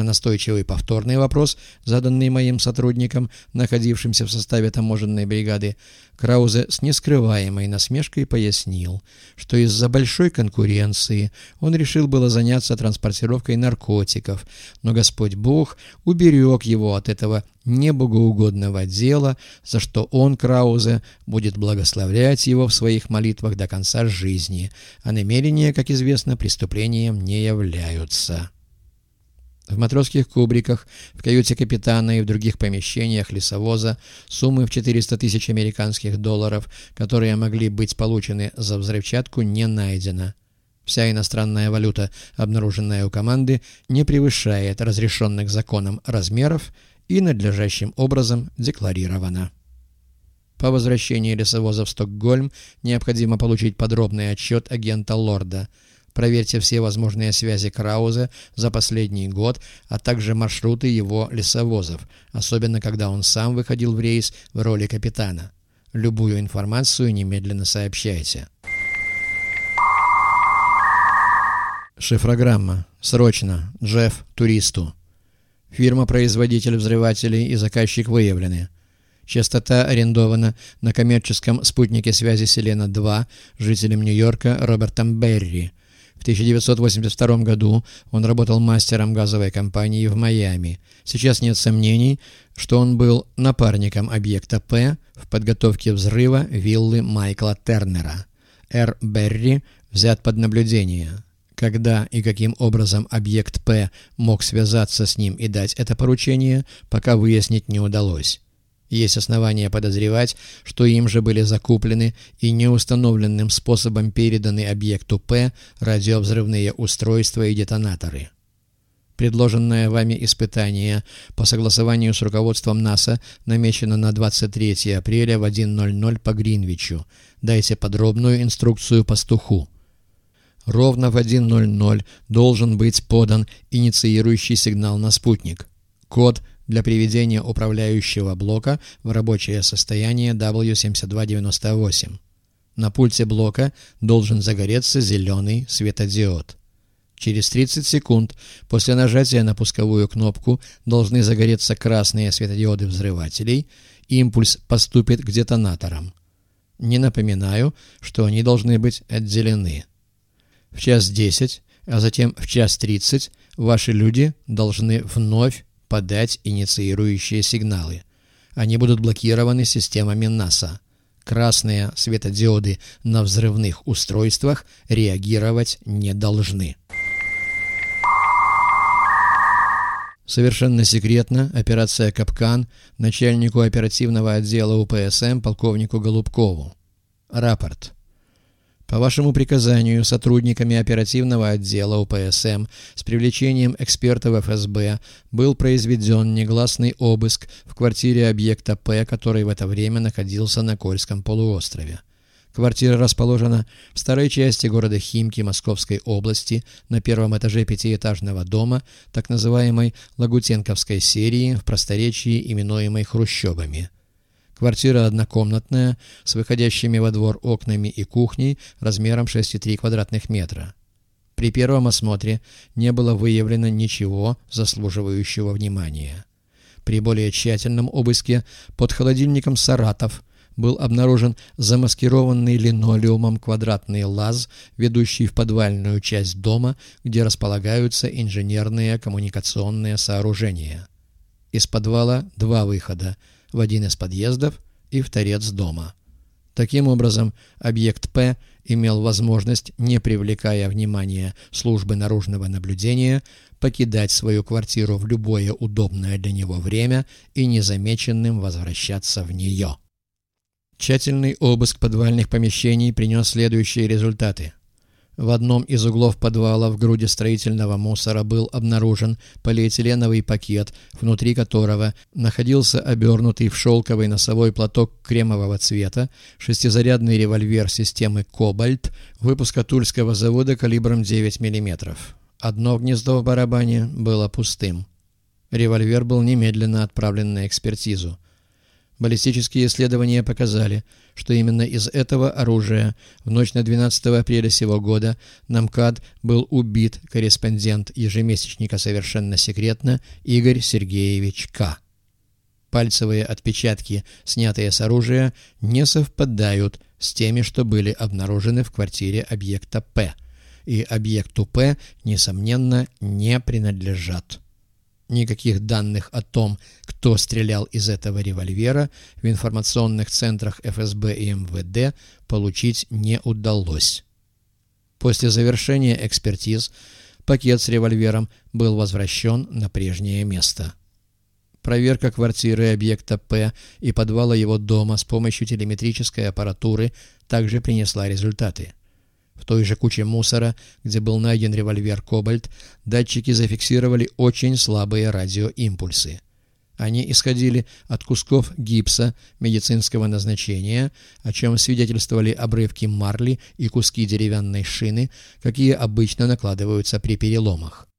На настойчивый повторный вопрос, заданный моим сотрудником, находившимся в составе таможенной бригады, Краузе с нескрываемой насмешкой пояснил, что из-за большой конкуренции он решил было заняться транспортировкой наркотиков, но Господь Бог уберег его от этого небогоугодного дела, за что он, Краузе, будет благословлять его в своих молитвах до конца жизни, а намерения, как известно, преступлением не являются. В матросских кубриках, в каюте капитана и в других помещениях лесовоза суммы в 400 тысяч американских долларов, которые могли быть получены за взрывчатку, не найдено. Вся иностранная валюта, обнаруженная у команды, не превышает разрешенных законом размеров и надлежащим образом декларирована. По возвращении лесовоза в Стокгольм необходимо получить подробный отчет агента Лорда – Проверьте все возможные связи Крауза за последний год, а также маршруты его лесовозов, особенно когда он сам выходил в рейс в роли капитана. Любую информацию немедленно сообщайте. Шифрограмма. Срочно. Джефф. Туристу. Фирма-производитель взрывателей и заказчик выявлены. Частота арендована на коммерческом спутнике связи Селена-2 жителем Нью-Йорка Робертом Берри. В 1982 году он работал мастером газовой компании в Майами. Сейчас нет сомнений, что он был напарником объекта П в подготовке взрыва виллы Майкла Тернера. Р. Берри взят под наблюдение. Когда и каким образом объект П мог связаться с ним и дать это поручение, пока выяснить не удалось. Есть основания подозревать, что им же были закуплены и неустановленным способом переданы объекту П радиовзрывные устройства и детонаторы. Предложенное вами испытание по согласованию с руководством НАСА намечено на 23 апреля в 1.00 по Гринвичу. Дайте подробную инструкцию пастуху. Ровно в 1.00 должен быть подан инициирующий сигнал на спутник. Код для приведения управляющего блока в рабочее состояние W7298. На пульте блока должен загореться зеленый светодиод. Через 30 секунд после нажатия на пусковую кнопку должны загореться красные светодиоды взрывателей, импульс поступит к детонаторам. Не напоминаю, что они должны быть отделены. В час 10, а затем в час 30 ваши люди должны вновь подать инициирующие сигналы. Они будут блокированы системами НАСА. Красные светодиоды на взрывных устройствах реагировать не должны. Совершенно секретно операция «Капкан» начальнику оперативного отдела УПСМ полковнику Голубкову. Рапорт. По вашему приказанию сотрудниками оперативного отдела УПСМ с привлечением экспертов ФСБ был произведен негласный обыск в квартире объекта П, который в это время находился на Кольском полуострове. Квартира расположена в старой части города Химки Московской области на первом этаже пятиэтажного дома, так называемой Лагутенковской серии, в просторечии именуемой Хрущевами. Квартира однокомнатная, с выходящими во двор окнами и кухней размером 6,3 квадратных метра. При первом осмотре не было выявлено ничего заслуживающего внимания. При более тщательном обыске под холодильником «Саратов» был обнаружен замаскированный линолеумом квадратный лаз, ведущий в подвальную часть дома, где располагаются инженерные коммуникационные сооружения. Из подвала два выхода – в один из подъездов и в торец дома. Таким образом, объект П имел возможность, не привлекая внимания службы наружного наблюдения, покидать свою квартиру в любое удобное для него время и незамеченным возвращаться в нее. Тщательный обыск подвальных помещений принес следующие результаты. В одном из углов подвала в груди строительного мусора был обнаружен полиэтиленовый пакет, внутри которого находился обернутый в шелковый носовой платок кремового цвета, шестизарядный револьвер системы «Кобальт» выпуска Тульского завода калибром 9 мм. Одно гнездо в барабане было пустым. Револьвер был немедленно отправлен на экспертизу. Баллистические исследования показали, что именно из этого оружия в ночь на 12 апреля сего года на МКАД был убит корреспондент ежемесячника «Совершенно секретно» Игорь Сергеевич К. Пальцевые отпечатки, снятые с оружия, не совпадают с теми, что были обнаружены в квартире объекта П, и объекту П, несомненно, не принадлежат. Никаких данных о том, кто стрелял из этого револьвера, в информационных центрах ФСБ и МВД получить не удалось. После завершения экспертиз пакет с револьвером был возвращен на прежнее место. Проверка квартиры объекта П и подвала его дома с помощью телеметрической аппаратуры также принесла результаты. В той же куче мусора, где был найден револьвер «Кобальт», датчики зафиксировали очень слабые радиоимпульсы. Они исходили от кусков гипса медицинского назначения, о чем свидетельствовали обрывки марли и куски деревянной шины, какие обычно накладываются при переломах.